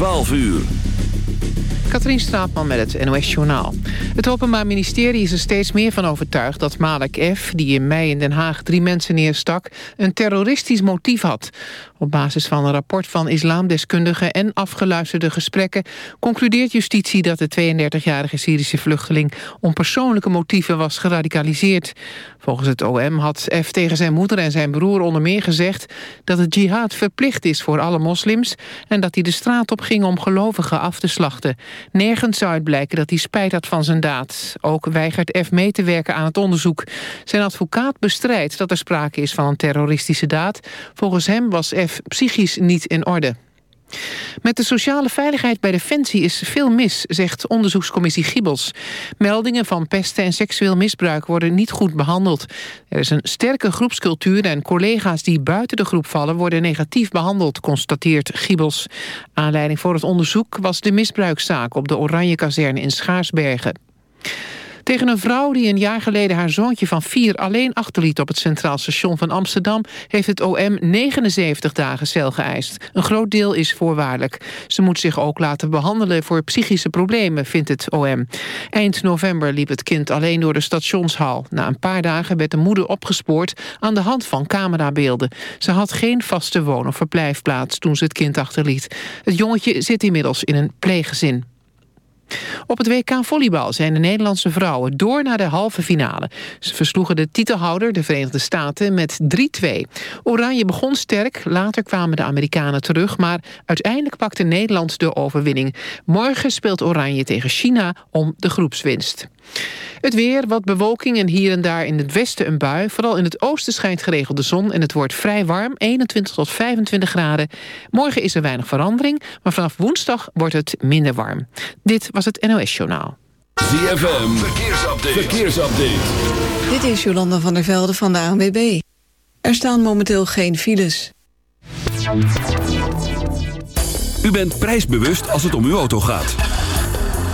12 uur. Katrien Straatman met het NOS Journaal. Het Openbaar Ministerie is er steeds meer van overtuigd dat Malek F., die in mei in Den Haag drie mensen neerstak, een terroristisch motief had. Op basis van een rapport van islamdeskundigen en afgeluisterde gesprekken concludeert justitie dat de 32-jarige Syrische vluchteling om persoonlijke motieven was geradicaliseerd. Volgens het OM had F tegen zijn moeder en zijn broer onder meer gezegd dat het jihad verplicht is voor alle moslims en dat hij de straat op ging om gelovigen af te slachten. Nergens zou het blijken dat hij spijt had van zijn daad. Ook weigert F mee te werken aan het onderzoek. Zijn advocaat bestrijdt dat er sprake is van een terroristische daad. Volgens hem was F psychisch niet in orde. Met de sociale veiligheid bij Defensie is veel mis, zegt onderzoekscommissie Gibbels. Meldingen van pesten en seksueel misbruik worden niet goed behandeld. Er is een sterke groepscultuur en collega's die buiten de groep vallen worden negatief behandeld, constateert Gibbels. Aanleiding voor het onderzoek was de misbruikzaak op de Oranje-kazerne in Schaarsbergen. Tegen een vrouw die een jaar geleden haar zoontje van vier alleen achterliet op het Centraal Station van Amsterdam heeft het OM 79 dagen cel geëist. Een groot deel is voorwaardelijk. Ze moet zich ook laten behandelen voor psychische problemen, vindt het OM. Eind november liep het kind alleen door de stationshal. Na een paar dagen werd de moeder opgespoord aan de hand van camerabeelden. Ze had geen vaste woon- of verblijfplaats toen ze het kind achterliet. Het jongetje zit inmiddels in een pleeggezin. Op het WK volleybal zijn de Nederlandse vrouwen door naar de halve finale. Ze versloegen de titelhouder, de Verenigde Staten, met 3-2. Oranje begon sterk, later kwamen de Amerikanen terug... maar uiteindelijk pakte Nederland de overwinning. Morgen speelt Oranje tegen China om de groepswinst. Het weer, wat bewolking en hier en daar in het westen een bui. Vooral in het oosten schijnt geregeld de zon en het wordt vrij warm, 21 tot 25 graden. Morgen is er weinig verandering, maar vanaf woensdag wordt het minder warm. Dit was het NOS Journaal. ZFM, verkeersupdate. verkeersupdate. Dit is Jolanda van der Velde van de ANWB. Er staan momenteel geen files. U bent prijsbewust als het om uw auto gaat.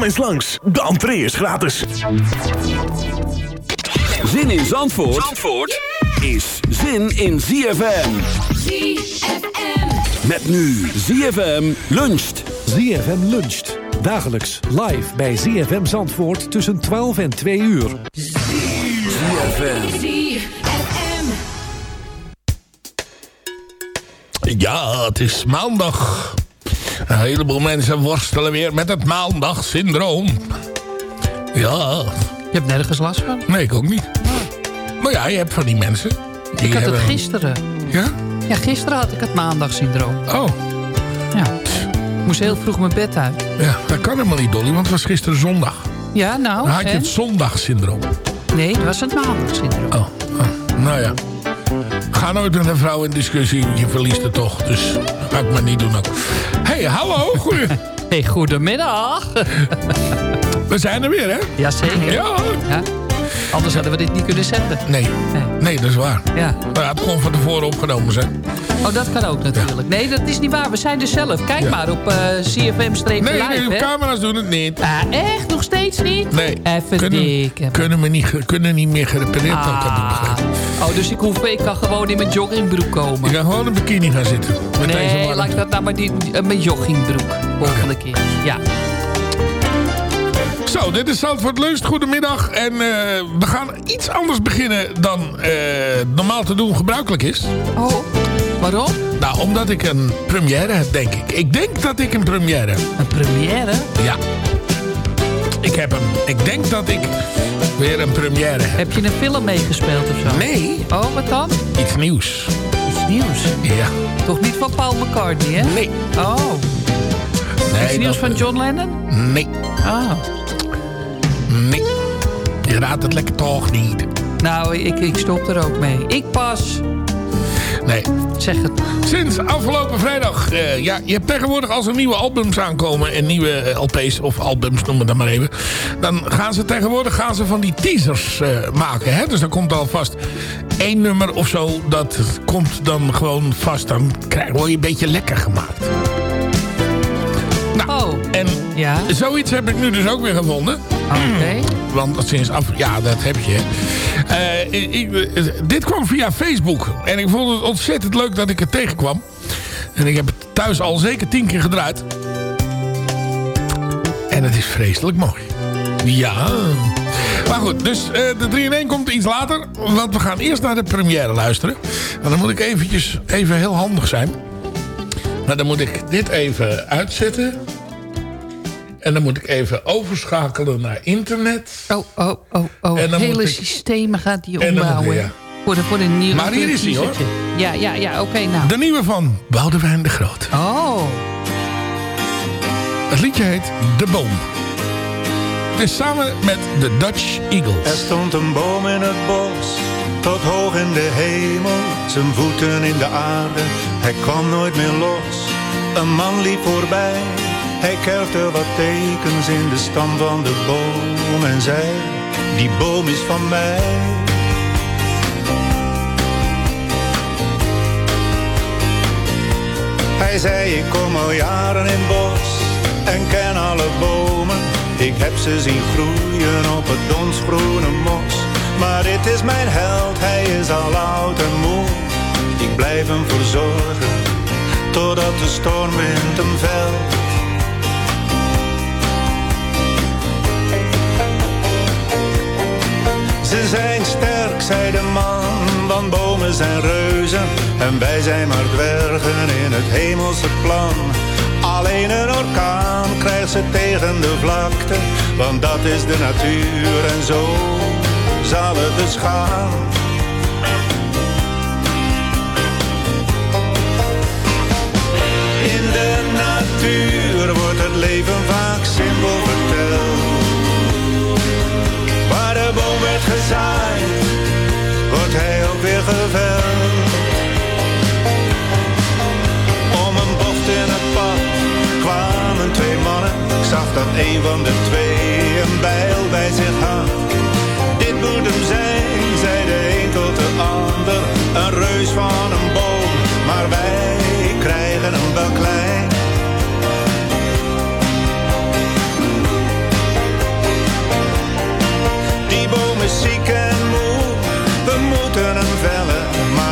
Kom eens langs, de entree is gratis. Zin in Zandvoort, Zandvoort is zin in ZFM. ZFM. Met nu ZFM luncht. ZFM luncht. Dagelijks live bij ZFM Zandvoort tussen 12 en 2 uur. ZFM. ZFM. Ja, het is maandag. Een heleboel mensen worstelen weer met het maandagsyndroom. Ja, Je hebt nergens last van? nee, ik ook niet. Maar ja, je hebt van die mensen. Die Ik had het gisteren. Ja? Ja, gisteren had ik het maandagsyndroom. Oh, Ja. Ik moest heel vroeg mijn bed uit. ja, dat kan helemaal niet, Dolly, want het was gisteren zondag. Ja, nou, Dan had je en? het zondagsyndroom. Nee, dat was het maandagsyndroom. Oh, oh, nou ja. Ga nooit met een vrouw in discussie, je verliest het toch. Dus ga ik maar niet doen ook. hey, hallo, goeie. Hey, goedemiddag. We zijn er weer, hè? Jazeker. Ja, Ja. Anders hadden we dit niet kunnen zenden. Nee. Nee. Nee, dat is waar. Ja. Ja, het kon van tevoren opgenomen zijn. Oh, dat kan ook natuurlijk. Nee, dat is niet waar. We zijn er zelf. Kijk Ja. maar op eh CFM-streep Nee, live, nee, de hè? camera's doen het niet. Ah, echt? Nog steeds niet? Nee. Even kunnen, dikken. kunnen, we niet, kunnen niet meer gerepareerd. Ah. Oh, dus ik, hoef, ik kan gewoon in mijn joggingbroek komen. Je kan gewoon een bikini gaan zitten. Met deze Nee, warmte. laat ik dat nou maar die, die- mijn joggingbroek. Volgende keer. Ja. Zo, dit is Zandvoort Leust. Goedemiddag. En eh, we gaan iets anders beginnen dan eh, normaal te doen gebruikelijk is. Oh, waarom? Nou, omdat ik een première heb, denk ik. Ik denk dat ik een première heb. Een première? Ja. Ik heb hem. Ik denk dat ik weer een première heb. Heb je een film meegespeeld of zo? Nee, Oh, wat dan? iets nieuws. Iets nieuws. Ja. Toch niet van Paul McCartney, hè? Nee. Oh, nee iets nieuws dat- van John Lennon? Nee. Oh. Nee. Je raadt het lekker toch niet. Nou, ik, ik stop er ook mee. Ik pas. Nee. Zeg het. Sinds afgelopen vrijdag. eh, ja, je hebt tegenwoordig als er nieuwe albums aankomen. En nieuwe eh, LP's of albums, noem het dan maar even. Dan gaan ze tegenwoordig gaan ze van die teasers eh, maken. Hè? Dus dan komt alvast één nummer of zo. Dat komt dan gewoon vast. Dan krijg, word je een beetje lekker gemaakt. Nou, Oh, en ja. zoiets heb ik nu dus ook weer gevonden. Oké. Want sinds af... Ja, dat heb je. Eh, ik, eh, dit kwam via Facebook. En ik vond het ontzettend leuk dat ik het tegenkwam. En ik heb het thuis al zeker tien keer gedraaid. En het is vreselijk mooi. Ja. Maar goed, dus eh, de 3 in 1 komt iets later. Want we gaan eerst naar de première luisteren. Maar dan moet ik eventjes even heel handig zijn. Maar dan moet ik dit even uitzetten. En dan moet ik even overschakelen naar internet. Oh, oh, oh, oh. En dan Hele moet ik- systemen gaat die En dan moet ombouwen. ik- ja. Voor de, voor de nieuwe Maar hier is hij, hoor. Ja, ja, ja. Oké, nou. De nieuwe van Boudewijn de Groot. Oh. Het liedje heet De Boom. Het is samen met de Dutch Er Eagles. stond een boom in het bos, tot hoog in de hemel, zijn voeten in de aarde, hij kwam nooit meer los. Een man liep voorbij, hij kerfde wat tekens in de stam van de boom en zei, die boom is van mij. Hij zei, ik kom al jaren in bos en ken alle bomen. Ik heb ze zien groeien op het donsgroene mos. Maar dit is mijn held, hij is al oud en moe. Ik blijf hem verzorgen, totdat de stormwind hem velt. Zijn sterk, zei de man, want bomen zijn reuzen. En wij zijn maar dwergen in het hemelse plan. Alleen een orkaan krijgt ze tegen de vlakte. Want dat is de natuur en zo zal het dus. In de natuur wordt het leven vaak simpel. Gezaaid, wordt hij ook weer geveld. Om een bocht in het pad kwamen twee mannen. Ik zag dat een van de twee een bijl bij zich had. Dit moet hem zijn, zei de een tot de ander. Een reus van een boom, maar wij krijgen hem wel klein.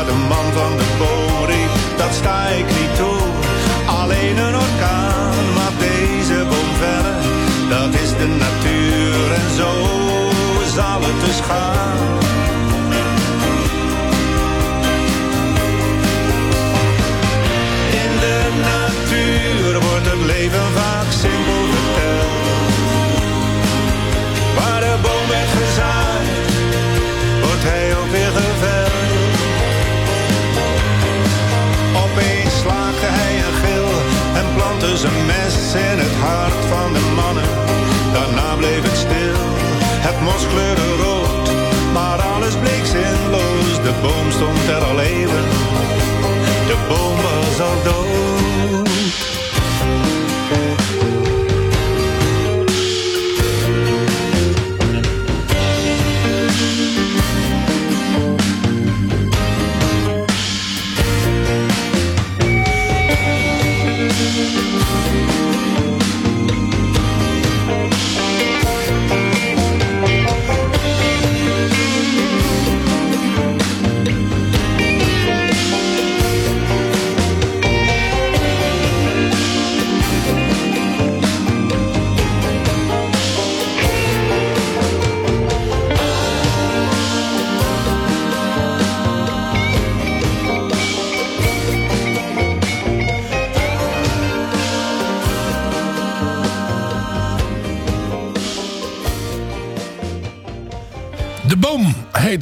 De man van de riep, dat sta ik niet toe. Alleen een orkaan mag deze boom vellen. Dat is de natuur en zo zal het dus gaan. dus een mes in het hart van de mannen. Daarna bleef het stil, het mos kleurde rood. Maar alles bleek zinloos, de boom stond er al eeuwen. De boom was al dood.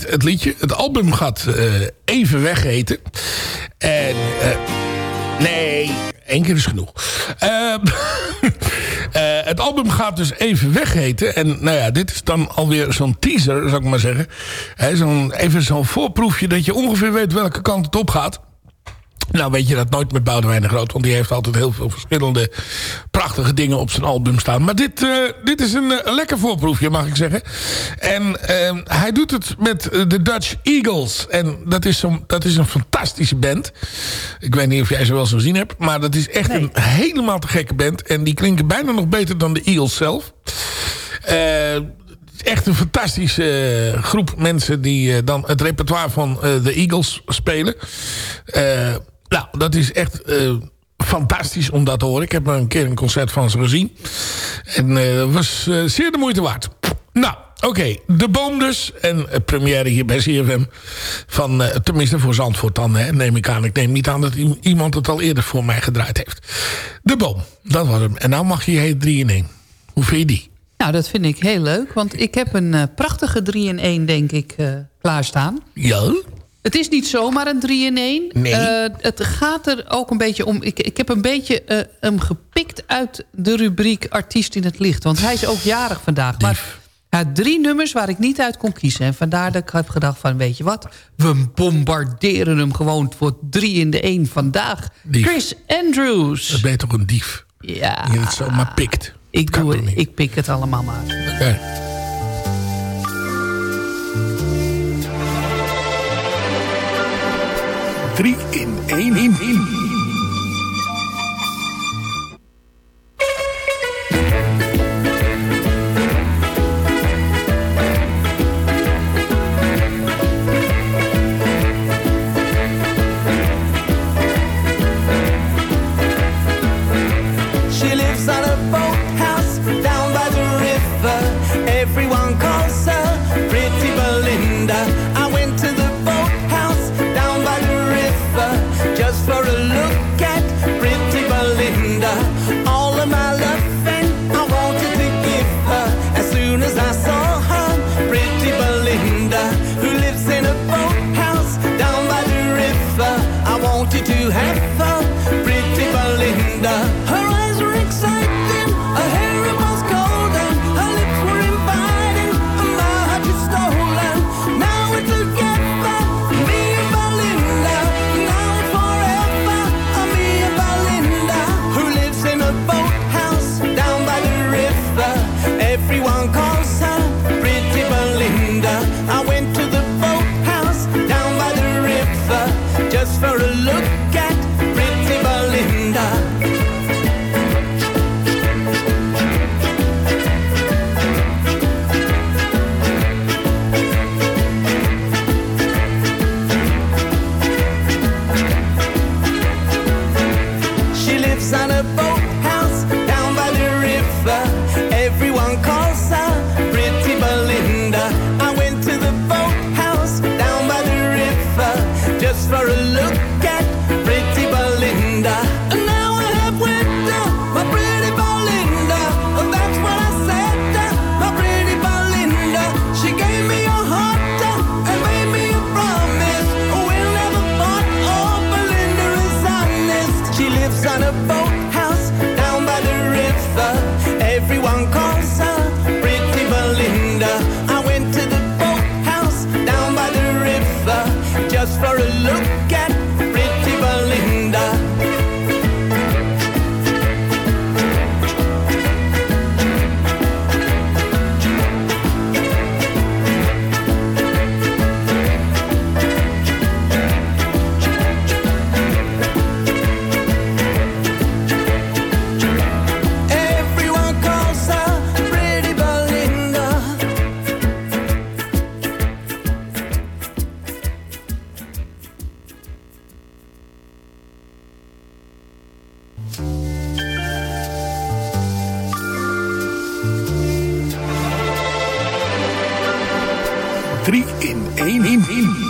Het liedje. Het album gaat eh, Even Weg heten. En... eh, nee, één keer is genoeg. Eh, eh, het album gaat dus Even Weg heten. En nou ja, dit is dan alweer zo'n teaser, zou ik maar zeggen. Zo'n, even zo'n voorproefje dat je ongeveer weet welke kant het op gaat. Nou weet je dat nooit met Boudewijn de Groot. Want die heeft altijd heel veel verschillende prachtige dingen op zijn album staan. Maar dit, eh, dit is een, eh, lekker voorproefje mag ik zeggen. En eh, hij doet het met eh, de Dutch Eagles. En dat is, zo'n dat is een fantastische band. Ik weet niet of jij ze wel zo gezien hebt. Maar dat is echt een helemaal te gekke band. En die klinken bijna nog beter dan de Eagles zelf. Eh, echt een fantastische groep mensen die dan het repertoire van de Eagles spelen. Nou, dat is echt eh, fantastisch om dat te horen. Ik heb een keer een concert van ze gezien. En eh, dat was eh, zeer de moeite waard. Nou, oké. De Boom dus. En première hier bij CFM. Van, tenminste voor Zandvoort dan, hè, neem ik aan. Ik neem niet aan dat iemand het al eerder voor mij gedraaid heeft. De Boom, dat was hem. En nou mag je heet 3 in 1. Hoe vind je die? Nou, dat vind ik heel leuk. Want ik heb een prachtige 3-in-1, denk ik, eh, klaarstaan. Ja? Het is niet zomaar een 3-in-1. Nee. Eh, het gaat er ook een beetje om... Ik, ik heb een beetje eh, hem gepikt uit de rubriek Artiest in het Licht. Want hij is ook jarig vandaag. Maar hij had drie nummers waar ik niet uit kon kiezen. En vandaar dat ik heb gedacht van, weet je wat? We bombarderen hem gewoon voor 3 in de 1 vandaag. Dief. Chris Andrews. Dat ben je toch een dief? Ja. Je het zomaar pikt. Ik, doe het, ik pik het allemaal maar. Oké. 3 in 1 in 1. In één in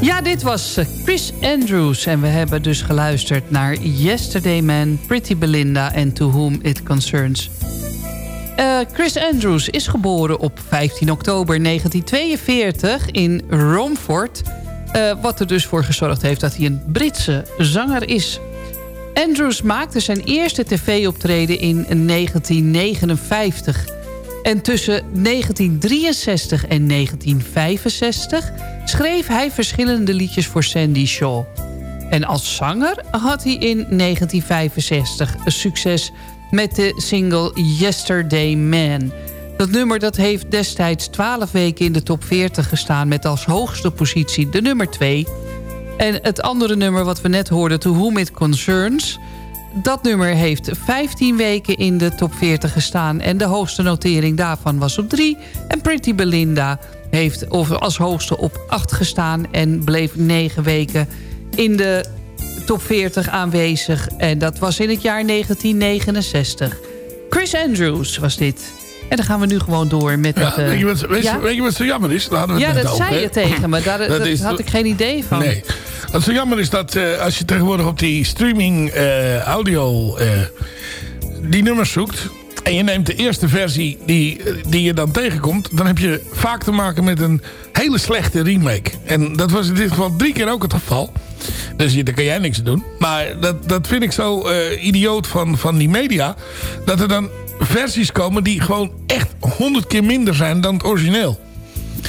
Ja, dit was eh, Chris Andrews. En we hebben dus geluisterd naar Yesterday Man, Pretty Belinda en To Whom It Concerns. Uh, Chris Andrews is geboren op 15 oktober 1942 in Romford. Uh, wat er dus voor gezorgd heeft dat hij een Britse zanger is. Andrews maakte zijn eerste tv-optreden in 1959. En tussen 1963 en 1965 schreef hij verschillende liedjes voor Sandy Shaw. En als zanger had hij in 1965 succes met de single Yesterday Man. Dat nummer dat heeft destijds 12 weken in de top 40 gestaan... met als hoogste positie de nummer 2. En het andere nummer wat we net hoorden, To Whom It Concerns... dat nummer heeft 15 weken in de top 40 gestaan... en de hoogste notering daarvan was op 3. En Pretty Belinda heeft als hoogste op 8 gestaan... en bleef 9 weken in de top 40 aanwezig. En dat was in het jaar 1969. Chris Andrews was dit. En dan gaan we nu gewoon door met het... weet, je wat, weet, ja? weet, je wat zo jammer is? ja, dat zei je tegen me. Daar, dat, had ik geen idee van. Nee. Wat zo jammer is dat uh, als je tegenwoordig op die streaming uh, audio uh, die nummers zoekt... en je neemt de eerste versie die, die je dan tegenkomt... dan heb je vaak te maken met een hele slechte remake. En dat was in dit geval drie keer ook het geval. Dus daar kan jij niks aan doen. Maar dat, dat vind ik zo idioot van, van die media... dat er dan versies komen die gewoon echt honderd keer minder zijn dan het origineel.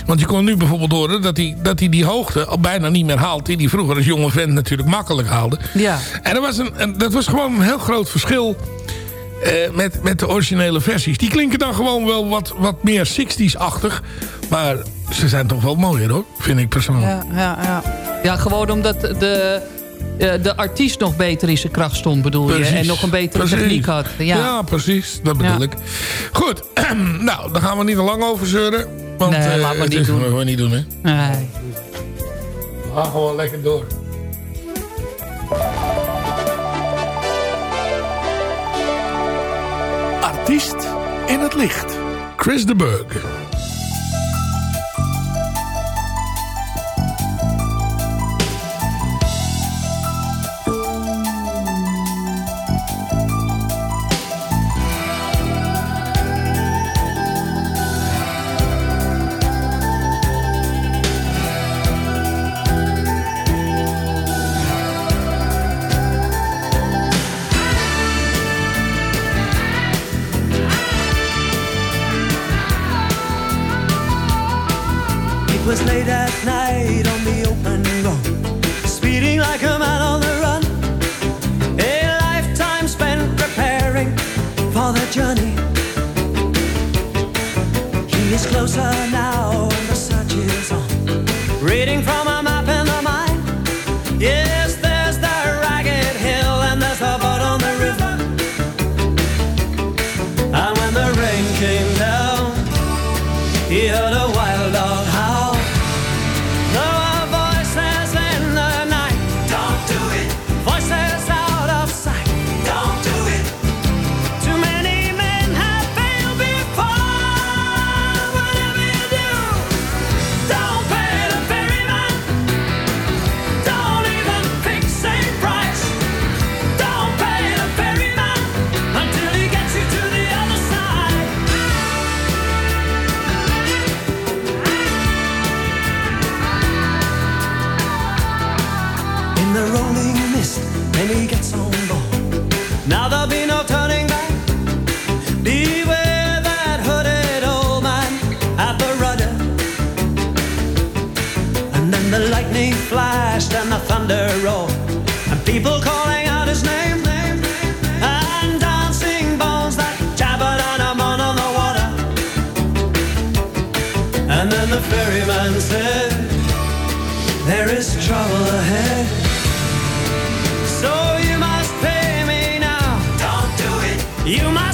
Want je kon nu bijvoorbeeld horen dat hij, dat hij die hoogte al bijna niet meer haalt... die hij vroeger als jonge vent natuurlijk makkelijk haalde. Ja. En dat was, een, dat was gewoon een heel groot verschil uh, met, met de originele versies. Die klinken dan gewoon wel wat, wat meer 60s-achtig. Maar ze zijn toch wel mooier hoor, vind ik persoonlijk. Ja, ja, ja. ja gewoon omdat de de artiest nog beter in zijn kracht stond, bedoel je? En nog een betere precies. techniek had. Ja. ja, precies. Dat bedoel Ja. ik. Goed, nou, daar gaan we niet te lang over zeuren. Want Nee, eh, laat maar niet doen. gewoon niet doen, hè. Nee. We gaan gewoon lekker door. Artiest in het licht. Chris de Burg. It was late at night You must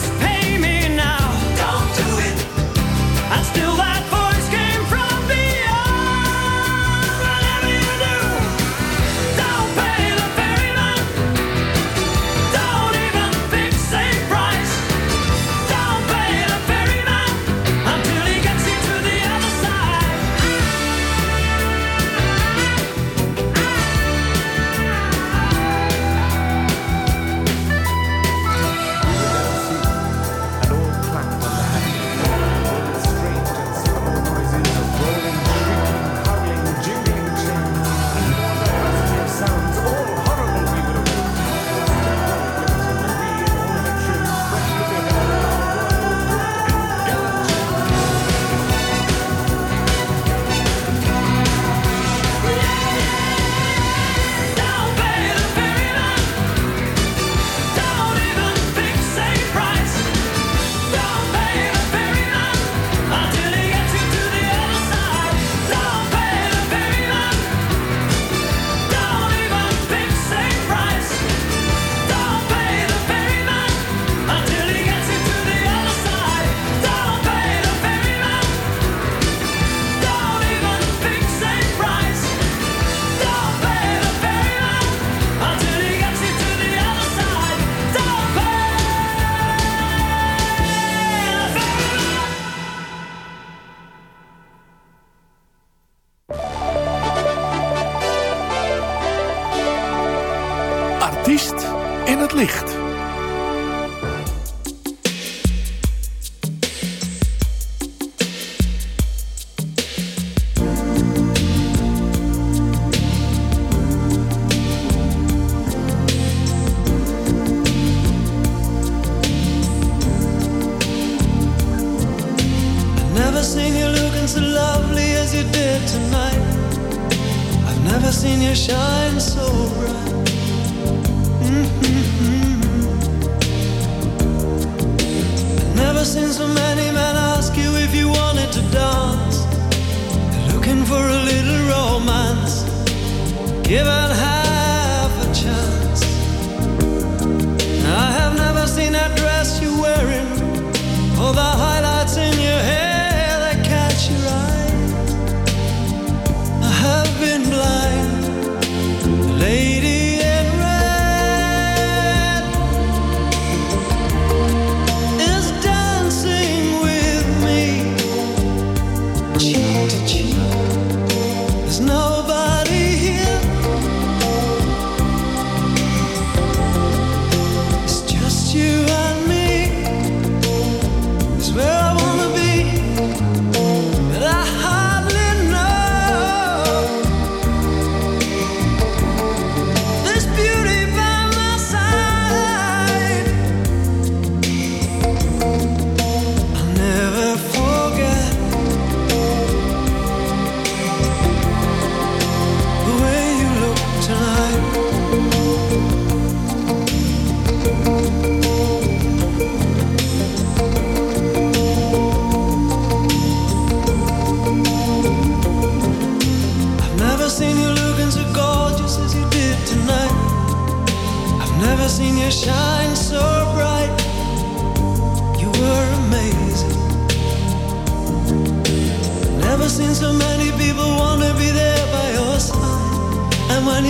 Shine.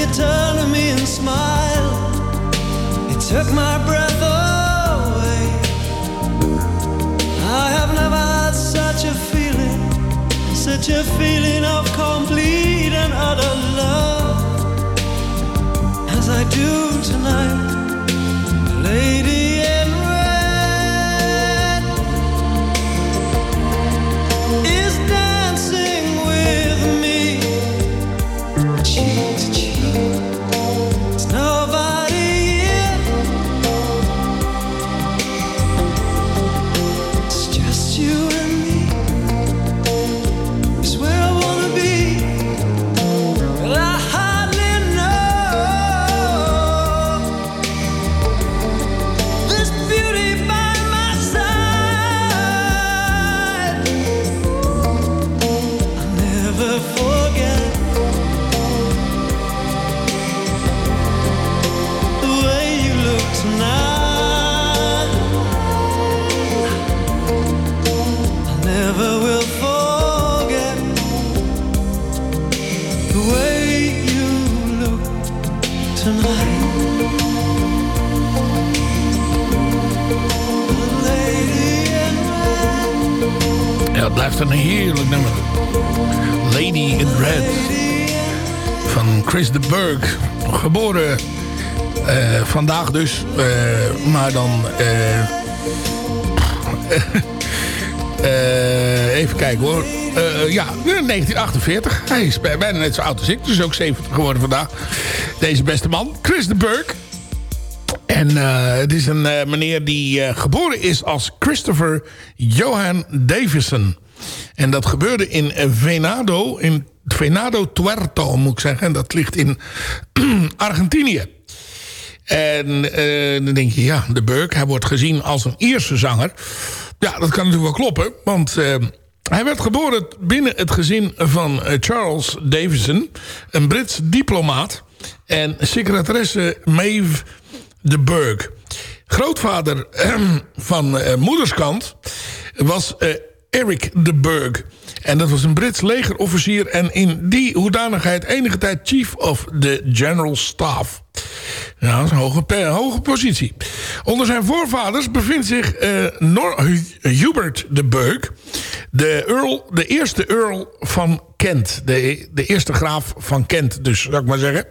You turn to me and smile, it took my breath away. I have never had such a feeling such a feeling of complete and utter love as I do tonight, een heerlijk nummer. Lady in Red van Chris de Burg. Geboren eh, vandaag dus. eh, maar dan... eh, even kijken hoor. Ja, 1948. Hij is bij- bijna net zo oud als ik. Dus ook 70 geworden vandaag. Deze beste man. Chris de Burg. En het is een meneer die geboren is als Christopher Johan Davison. En dat gebeurde in Venado, in Venado Tuerto moet ik zeggen. En dat ligt in Argentinië. En eh, dan denk je, ja, de Burke, hij wordt gezien als een Ierse zanger. Ja, dat kan natuurlijk wel kloppen, want eh, hij werd geboren binnen het gezin van eh, Charles Davison, een Brits diplomaat. En secretaresse Maeve de Burke. Grootvader van moederskant was Eric de Burke. En dat was een Brits legerofficier en in die hoedanigheid enige tijd chief of the general staff. Ja, dat is een hoge, positie. Onder zijn voorvaders bevindt zich Nor- Hubert de Burke, de, earl, de eerste earl van Kent. De, de eerste graaf van Kent, dus zou ik maar zeggen.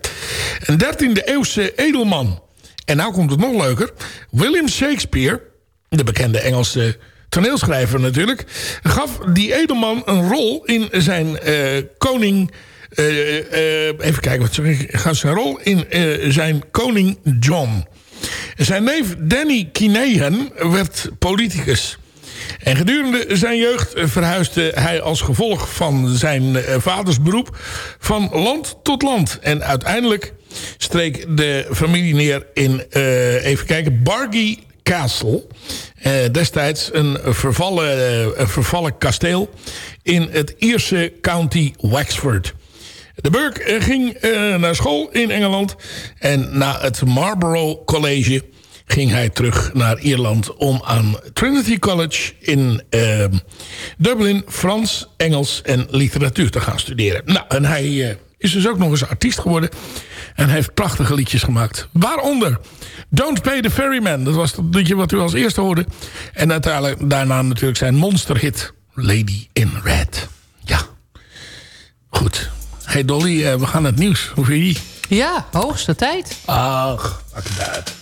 Een 13e eeuwse edelman. En nou komt het nog leuker. William Shakespeare, de bekende Engelse toneelschrijver natuurlijk... gaf die edelman een rol in zijn eh, koning... eh, eh, even kijken, wat zeg? Gaf zijn rol in zijn koning John. Zijn neef Danny Kinahan werd politicus. En gedurende zijn jeugd verhuisde hij als gevolg van zijn vaders beroep van land tot land. En uiteindelijk streek de familie neer in, even kijken, Bargy Castle. Eh, destijds een vervallen, vervallen kasteel in het Ierse county Wexford. De Burke eh, ging eh, naar school in Engeland. En na het Marlborough College ging hij terug naar Ierland... om aan Trinity College in eh, Dublin Frans, Engels en literatuur te gaan studeren. Nou, en hij is dus ook nog eens artiest geworden. En hij heeft prachtige liedjes gemaakt. Waaronder Don't Pay the Ferryman. Dat was het liedje wat u als eerste hoorde. En uiteindelijk daarna natuurlijk zijn monsterhit Lady in Red. Ja, goed. Hey Dolly, eh, we gaan naar het nieuws. Hoe vind je die? Ja, hoogste tijd. Ach, maak het uit.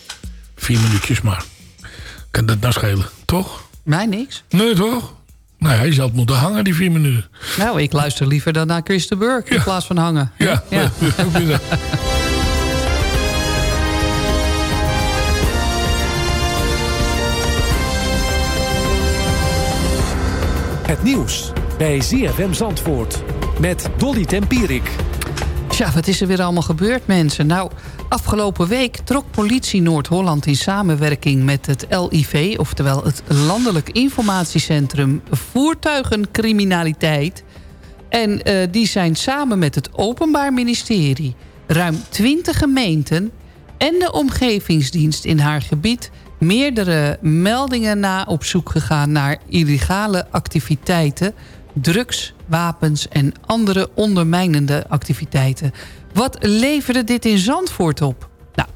Vier minuutjes maar. Kan dat nou schelen, toch? Mij niks. Nee, toch? Nou ja, je zal het moeten hangen, die vier minuten. Nou, ik luister liever dan naar Christen Burke in plaats van hangen. Ja, Ja. dat. Het nieuws bij ZFM Zandvoort met Dolly Tempierik. Tja, wat is er weer allemaal gebeurd, mensen? Nou, afgelopen week trok politie Noord-Holland... in samenwerking met het LIV, oftewel het Landelijk Informatiecentrum... Voertuigencriminaliteit. En eh, die zijn samen met het Openbaar Ministerie... ruim 20 gemeenten en de Omgevingsdienst in haar gebied... meerdere meldingen na op zoek gegaan naar illegale activiteiten drugs, wapens en andere ondermijnende activiteiten. Wat leverde dit in Zandvoort op? Nou,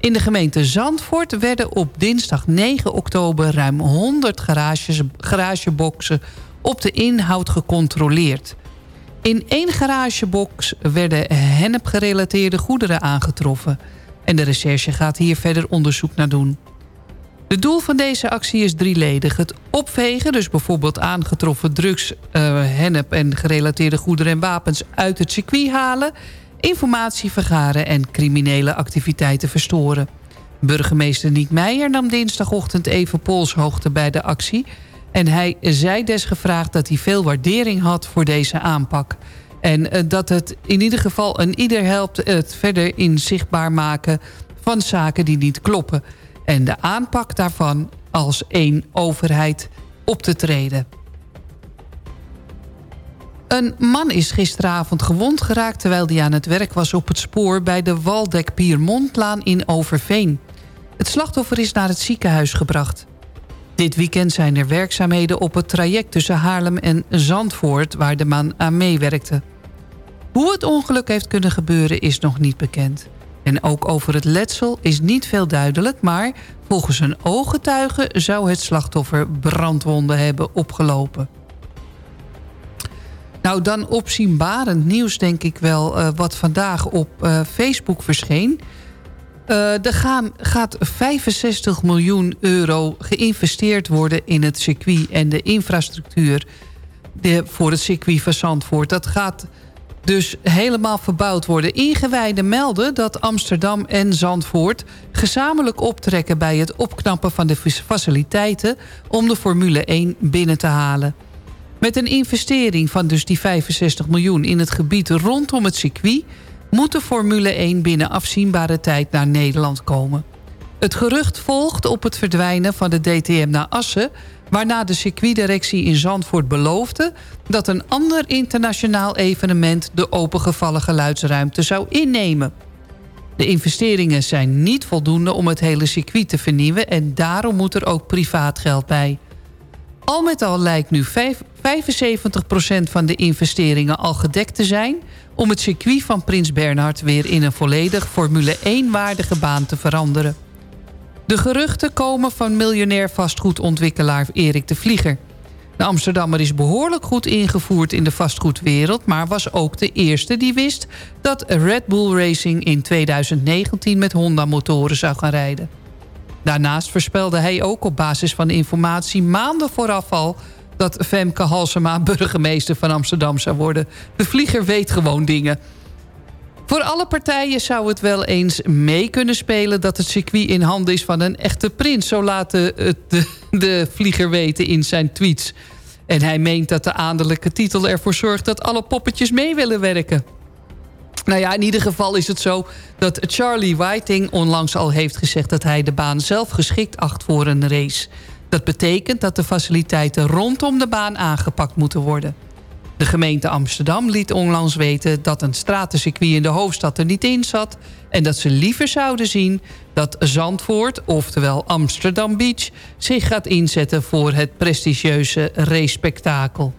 in de gemeente Zandvoort werden op dinsdag 9 oktober... ruim 100 garages, garageboxen op de inhoud gecontroleerd. In één garagebox werden hennepgerelateerde goederen aangetroffen. En de recherche gaat hier verder onderzoek naar doen. Het doel van deze actie is drieledig. Het opvegen, dus bijvoorbeeld aangetroffen drugs, eh, hennep... en gerelateerde goederen en wapens uit het circuit halen... informatie vergaren en criminele activiteiten verstoren. Burgemeester Niek Meijer nam dinsdagochtend even polshoogte bij de actie... en hij zei desgevraagd dat hij veel waardering had voor deze aanpak... En eh, dat het in ieder geval een ieder helpt het verder inzichtbaar maken van zaken die niet kloppen en de aanpak daarvan als één overheid op te treden. Een man is gisteravond gewond geraakt... terwijl hij aan het werk was op het spoor... bij de Waldek Piermontlaan in Overveen. Het slachtoffer is naar het ziekenhuis gebracht. Dit weekend zijn er werkzaamheden op het traject tussen Haarlem en Zandvoort... waar de man aan meewerkte. Hoe het ongeluk heeft kunnen gebeuren is nog niet bekend. En ook over het letsel is niet veel duidelijk... maar volgens een ooggetuige zou het slachtoffer brandwonden hebben opgelopen. Nou, dan opzienbarend nieuws denk ik wel... Uh, wat vandaag op uh, Facebook verscheen. Uh, er gaan, gaat 65 miljoen euro geïnvesteerd worden in het circuit... en de infrastructuur de, voor het circuit van Zandvoort. Dat gaat dus helemaal verbouwd worden. Ingewijden melden dat Amsterdam en Zandvoort gezamenlijk optrekken bij het opknappen van de faciliteiten om de Formule 1 binnen te halen. Met een investering van dus die 65 miljoen in het gebied rondom het circuit moet de Formule 1 binnen afzienbare tijd naar Nederland komen. Het gerucht volgt op het verdwijnen van de DTM naar Assen... waarna de circuitdirectie in Zandvoort beloofde... dat een ander internationaal evenement de opengevallen geluidsruimte zou innemen. De investeringen zijn niet voldoende om het hele circuit te vernieuwen... en daarom moet er ook privaat geld bij. Al met al lijkt nu 75% van de investeringen al gedekt te zijn... om het circuit van Prins Bernhard weer in een volledig Formule 1-waardige baan te veranderen. De geruchten komen van miljonair vastgoedontwikkelaar Erik de Vlieger. De Amsterdammer is behoorlijk goed ingevoerd in de vastgoedwereld... maar was ook de eerste die wist dat Red Bull Racing in 2019 met Honda-motoren zou gaan rijden. Daarnaast voorspelde hij ook op basis van informatie maanden vooraf al... dat Femke Halsema burgemeester van Amsterdam zou worden. De vlieger weet gewoon dingen. Voor alle partijen zou het wel eens mee kunnen spelen... dat het circuit in handen is van een echte prins. Zo laat de, de, vlieger weten in zijn tweets. En hij meent dat de adellijke titel ervoor zorgt... dat alle poppetjes mee willen werken. Nou ja, in ieder geval is het zo dat Charlie Whiting onlangs al heeft gezegd... dat hij de baan zelf geschikt acht voor een race. Dat betekent dat de faciliteiten rondom de baan aangepakt moeten worden. De gemeente Amsterdam liet onlangs weten dat een stratencircuit in de hoofdstad er niet in zat... en dat ze liever zouden zien dat Zandvoort, oftewel Amsterdam Beach... zich gaat inzetten voor het prestigieuze race-spektakel.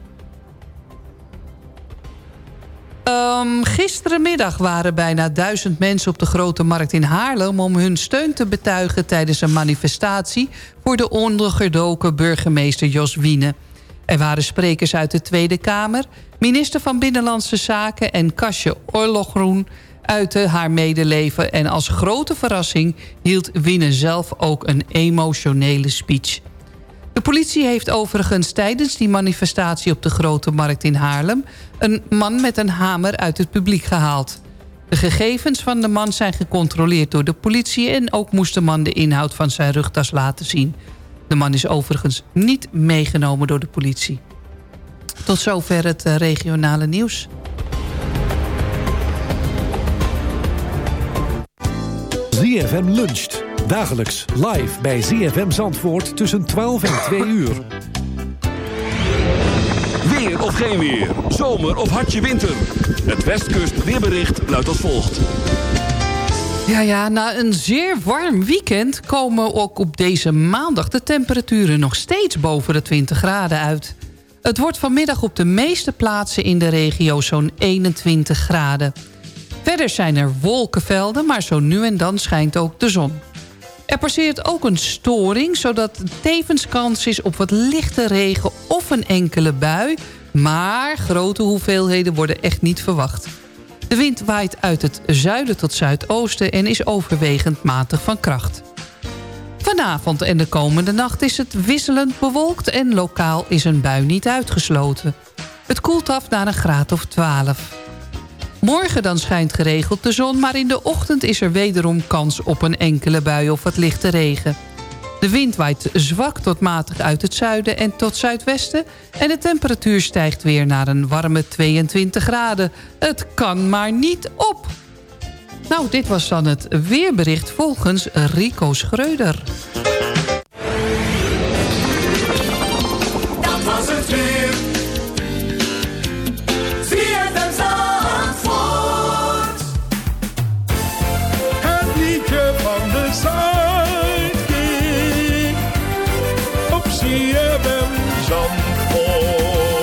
Um, gisterenmiddag waren bijna duizend mensen op de Grote Markt in Haarlem... om hun steun te betuigen tijdens een manifestatie... voor de ondergedoken burgemeester Jos Wiene. Er waren sprekers uit de Tweede Kamer... minister van Binnenlandse Zaken en Kasje Oorlogroen uitte haar medeleven... en als grote verrassing hield Wiene zelf ook een emotionele speech... De politie heeft overigens tijdens die manifestatie op de Grote Markt in Haarlem... een man met een hamer uit het publiek gehaald. De gegevens van de man zijn gecontroleerd door de politie... en ook moest de man de inhoud van zijn rugtas laten zien. De man is overigens niet meegenomen door de politie. Tot zover het eh, regionale nieuws. ZFM luncht. Dagelijks live bij ZFM Zandvoort tussen 12 en 2 uur. Weer of geen weer. Zomer of hartje winter. Het Westkust weerbericht luidt als volgt. Ja, ja, na een zeer warm weekend komen ook op deze maandag de temperaturen nog steeds boven de 20 graden uit. Het wordt vanmiddag op de meeste plaatsen in de regio zo'n 21 graden. Verder zijn er wolkenvelden, maar zo nu en dan schijnt ook de zon. Er passeert ook een storing, zodat tevens kans is op wat lichte regen of een enkele bui. Maar grote hoeveelheden worden echt niet verwacht. De wind waait uit het zuiden tot zuidoosten en is overwegend matig van kracht. Vanavond en de komende nacht is het wisselend bewolkt en lokaal is een bui niet uitgesloten. Het koelt af naar een graad of 12. Morgen dan schijnt geregeld de zon, maar in de ochtend is er wederom kans op een enkele bui of wat lichte regen. De wind waait zwak tot matig uit het zuiden en tot zuidwesten... en de temperatuur stijgt weer naar een warme 22 graden. Het kan maar niet op! Nou, dit was dan het weerbericht volgens Rico Schreuder. Op CFM Zandvoort.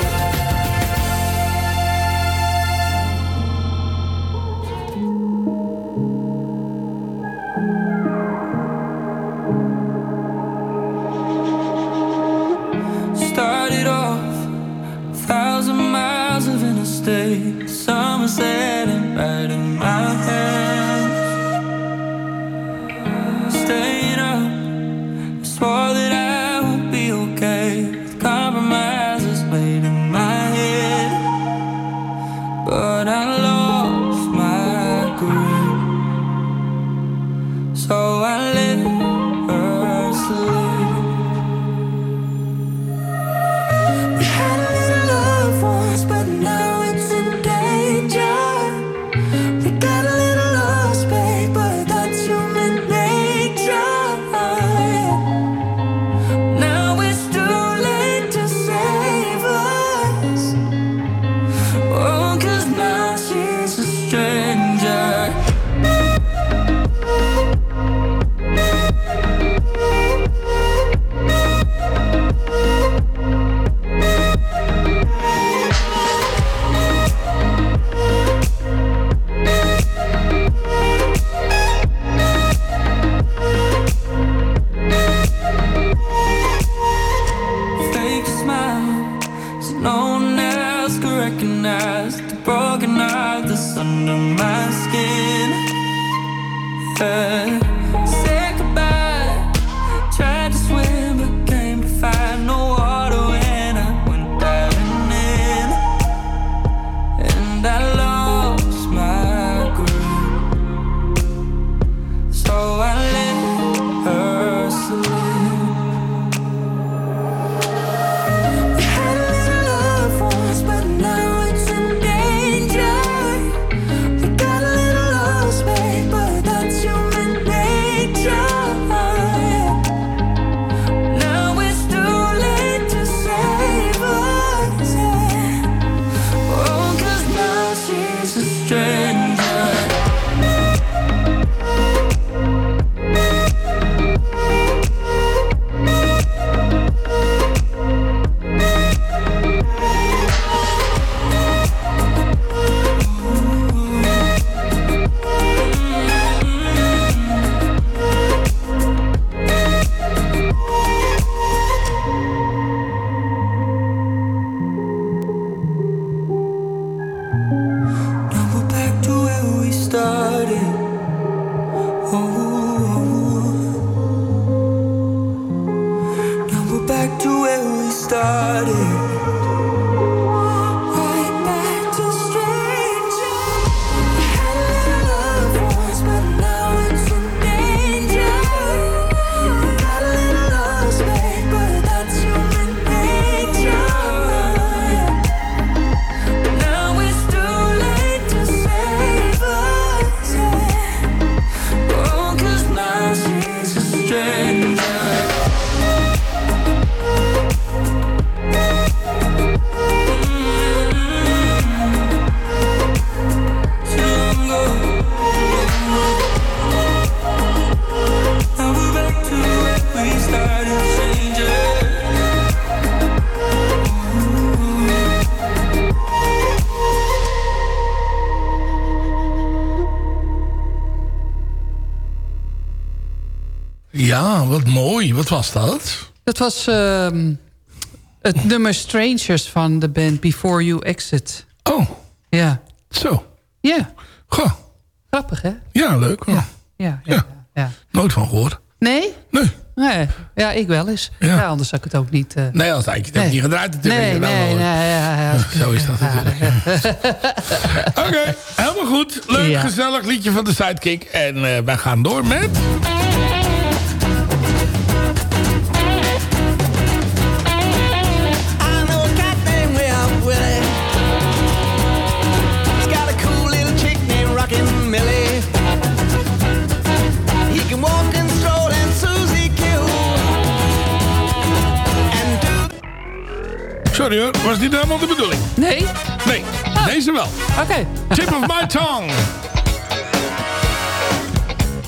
Ah, wat mooi. Wat was dat? Dat was ehm, het nummer Strangers van de band Before You Exit. Oh. Ja. Zo. Ja. Goh. Grappig, hè? Ja, leuk. Ja. Ja, ja, ja. ja. Nooit van gehoord. Nee? Nee. Nee, ja, ik wel eens. Ja. anders zou ik het ook niet... Uh... Nee, als had ik het nee. niet gedraaid natuurlijk. Nee, nee, nee, nee ja, ja, Zo is dat natuurlijk. Oké, helemaal goed. Leuk, gezellig liedje van de Sidekick. En uh, wij gaan door met... Sorry hoor, was niet helemaal de bedoeling. Nee? Nee, ah. deze wel. Oké. Okay. Tip of my tongue.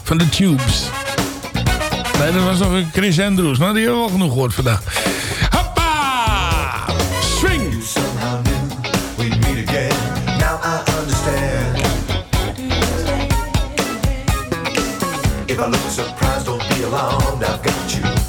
Van de Tubes. Nee, dat was nog een Chris Andrews. Nou, die hebben wel genoeg gehoord vandaag. Hoppa! Swing! Meet again. Now I understand. If I look surprised, don't be alarmed. I've got you.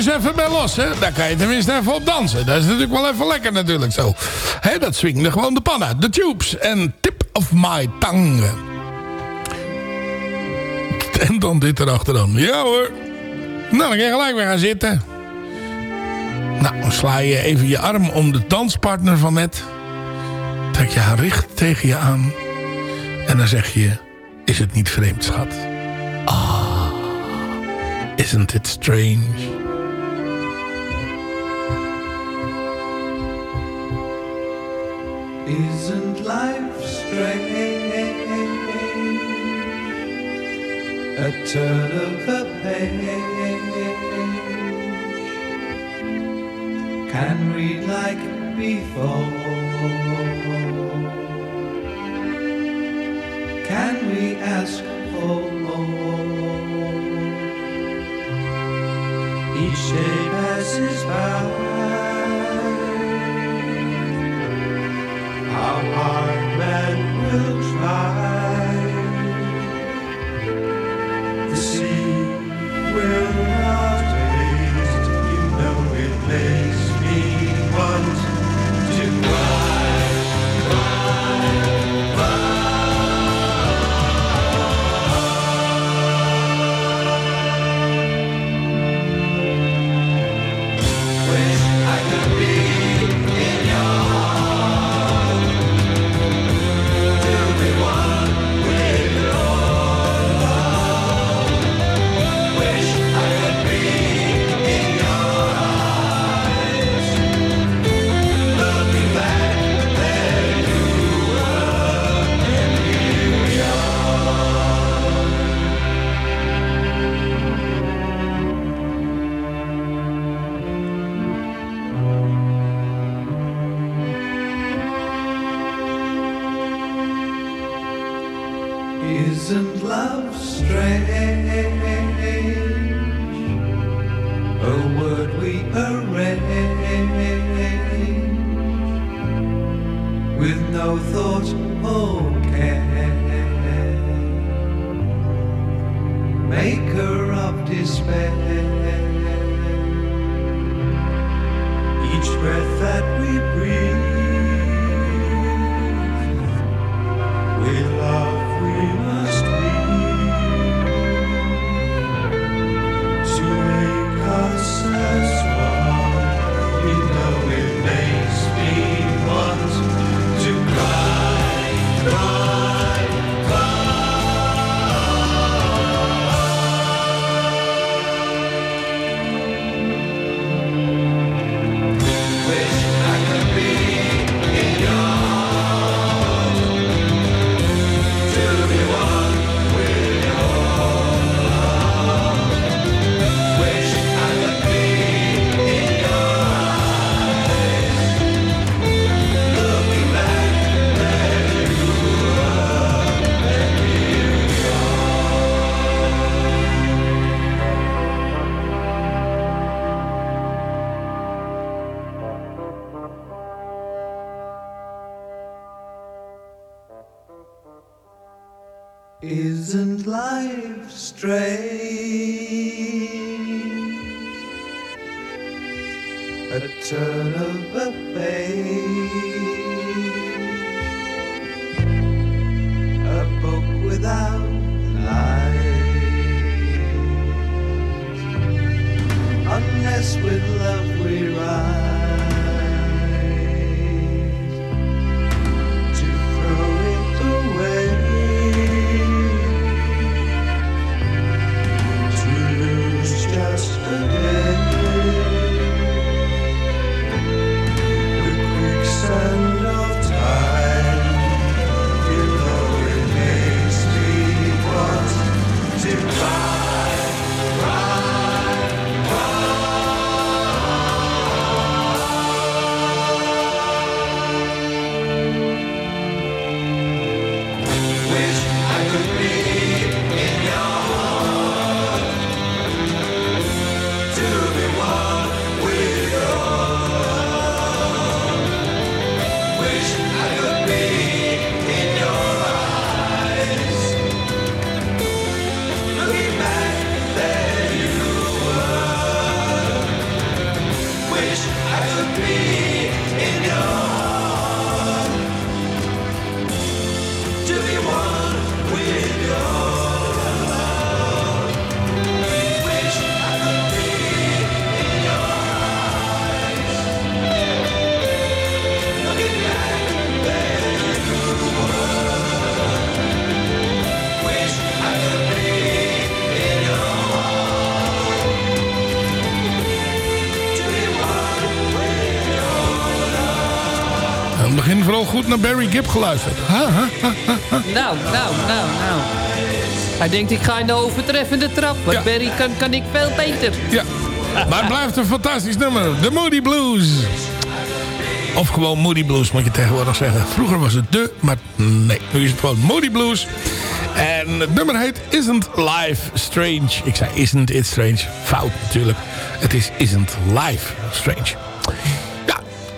Spiertjes even bij los. Hè? Daar kan je tenminste even op dansen. Dat is natuurlijk wel even lekker natuurlijk zo. Hè, dat swingde gewoon de pan uit. De tubes en tip of my tongue. En dan dit erachteraan. Ja hoor. Nou, dan kan je gelijk weer gaan zitten. Nou, sla je even je arm om de danspartner van net. Trek je haar richt tegen je aan. En dan zeg je... Is het niet vreemd, schat? Ah, isn't it strange? Isn't life strange? A turn of the page. Can read like before. Can we ask for more? Each day passes by. our men will try. We must goed naar Barry Gibb geluisterd. Ha, ha. Nou, nou, nou, nou. Hij denkt, ik ga in de overtreffende trap. Ja. Barry kan, kan ik veel beter. Ja, maar het blijft een fantastisch nummer. The Moody Blues. Of gewoon Moody Blues moet je tegenwoordig zeggen. Vroeger was het de, maar nee. Nu is het gewoon Moody Blues. En het nummer heet Isn't Life Strange. Ik zei Isn't It Strange. Fout natuurlijk. Het is Isn't Life Strange.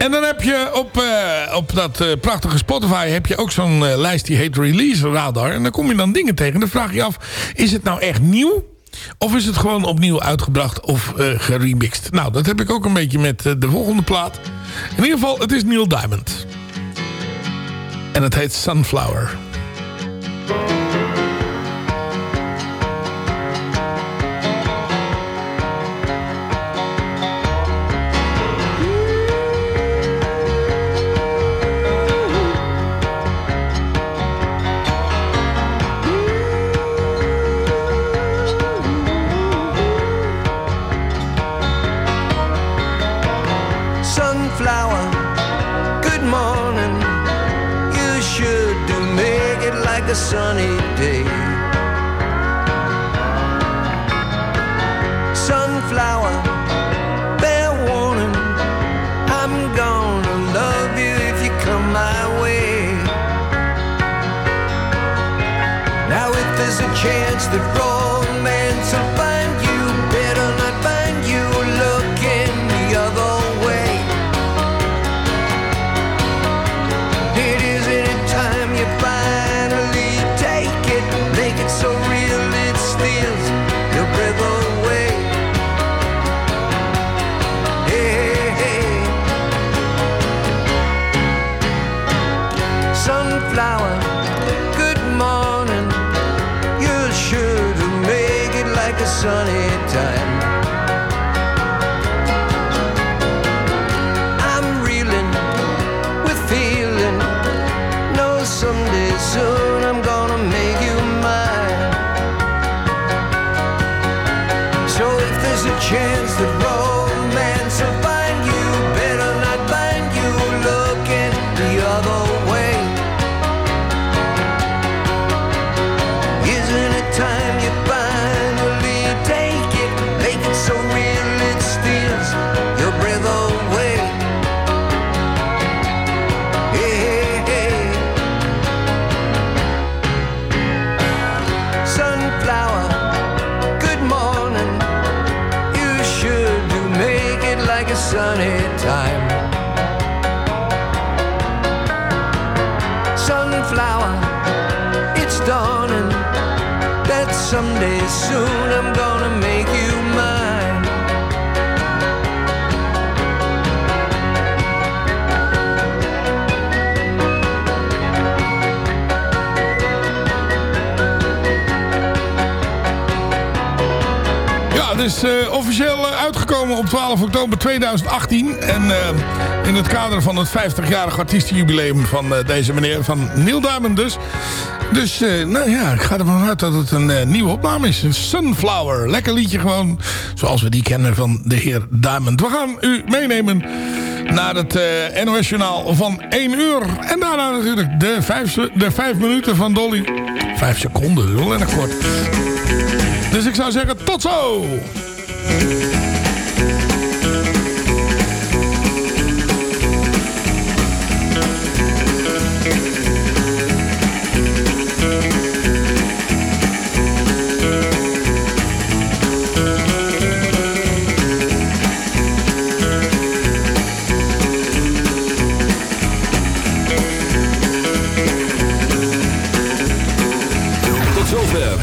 En dan heb je op, eh, op dat eh, prachtige Spotify... heb je ook zo'n eh, lijst die heet Release Radar. En dan kom je dan dingen tegen. Dan vraag je af, is het nou echt nieuw? Of is het gewoon opnieuw uitgebracht of geremixed? Nou, dat heb ik ook een beetje met de volgende plaat. In ieder geval, het is Neil Diamond. En het heet. Sunflower, is eh, officieel eh, uitgekomen op 12 oktober 2018. En eh, in het kader van het 50-jarig artiestenjubileum van deze meneer, van Neil Diamond dus. Dus, nou ja, ik ga ervan uit dat het een nieuwe opname is. Sunflower. Lekker liedje gewoon, zoals we die kennen van de heer Diamond. We gaan u meenemen naar het NOS Journaal van 1 uur. En daarna natuurlijk de 5 de vijf minuten van Dolly. 5 seconden, heel erg kort. Dus ik zou zeggen, tot zo! Yeah.